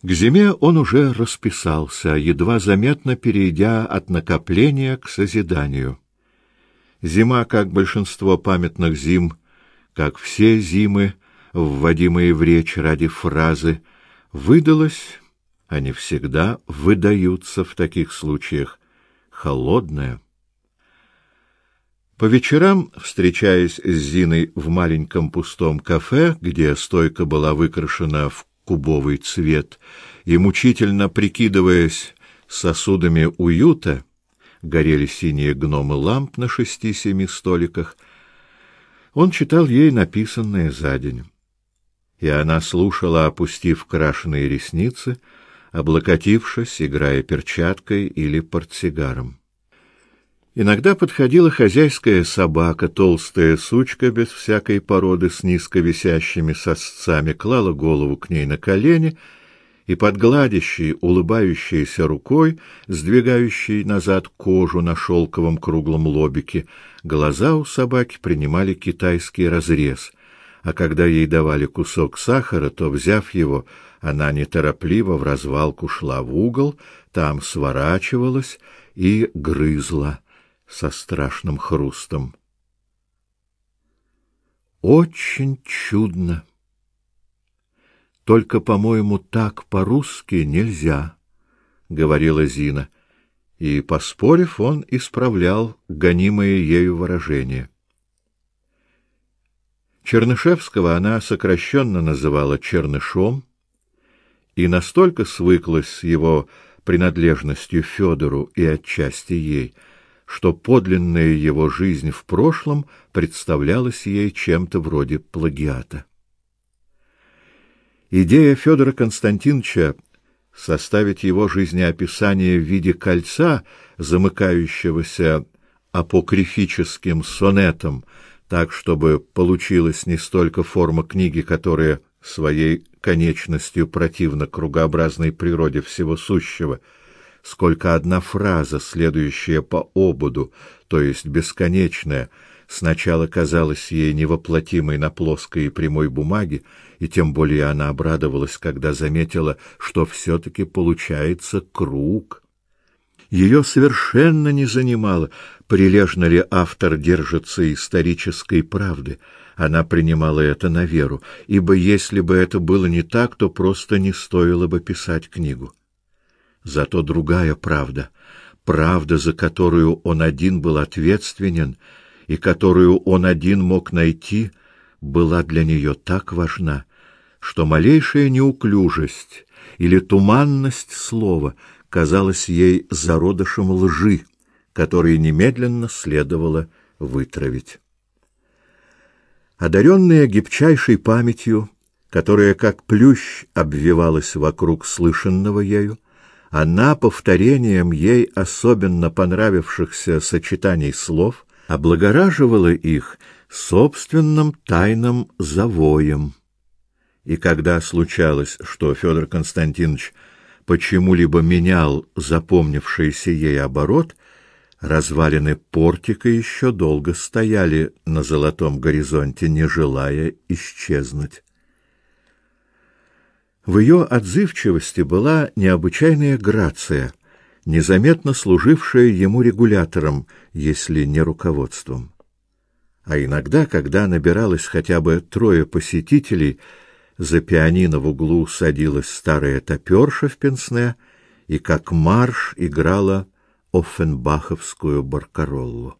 К зиме он уже расписался, едва заметно перейдя от накопления к созиданию. Зима, как большинство памятных зим, как все зимы, вводимые в речь ради фразы, выдалась, они всегда выдаются в таких случаях, холодная. По вечерам, встречаясь с Зиной в маленьком пустом кафе, где стойка была выкрашена в кубовый цвет, и, мучительно прикидываясь сосудами уюта, горели синие гномы ламп на шести-семи столиках, он читал ей написанное за день. И она слушала, опустив крашеные ресницы, облокотившись, играя перчаткой или портсигаром. Иногда подходила хозяйская собака, толстая сучка без всякой породы с низко висящими сосцами, клала голову к ней на колени и под гладящей, улыбающейся рукой, сдвигающей назад кожу на шелковом круглом лобике, глаза у собаки принимали китайский разрез, а когда ей давали кусок сахара, то, взяв его, она неторопливо в развалку шла в угол, там сворачивалась и грызла со страшным хрустом. Очень чудно. Только, по-моему, так по-русски нельзя, говорила Зина, и, поспорив, он исправлял гонимое ею выражение. Чернышевского она сокращенно называла Чернышом и настолько свыклась с его принадлежностью Федору и отчасти ей, что подлинная его жизнь в прошлом представлялась ей чем-то вроде плагиата. Идея Федора Константиновича составить его жизнеописание в виде кольца, замыкающегося апокрифическим сонетом, так чтобы получилась не столько форма книги, которая своей конечностью противна кругообразной природе всего сущего, сколько одна фраза, следующая по ободу, то есть бесконечная, сначала казалась ей невоплотимой на плоской и прямой бумаге, и тем более она обрадовалась, когда заметила, что все-таки получается круг. Ее совершенно не занимало, прилежно ли автор держится исторической правды. Она принимала это на веру, ибо если бы это было не так, то просто не стоило бы писать книгу. Зато другая правда, правда, за которую он один был ответственен и которую он один мог найти, была для нее так важна, что малейшая неуклюжесть или туманность слова казалась ей зародышем лжи, который немедленно следовало вытравить. Одаренная гибчайшей памятью, которая как плющ обвивалась вокруг слышанного ею, она повторением ей особенно понравившихся сочетаний слов облагораживала их собственным тайным завоем. И когда случалось, что Федор Константинович почему-либо менял запомнившийся ей оборот, развалины портика еще долго стояли на золотом горизонте, не желая исчезнуть. В ее отзывчивости была необычайная грация, незаметно служившая ему регулятором, если не руководством. А иногда, когда набиралось хотя бы трое посетителей, за пианино в углу садилась старая топерша в пенсне и как марш играла Оффенбаховскую баркароллу.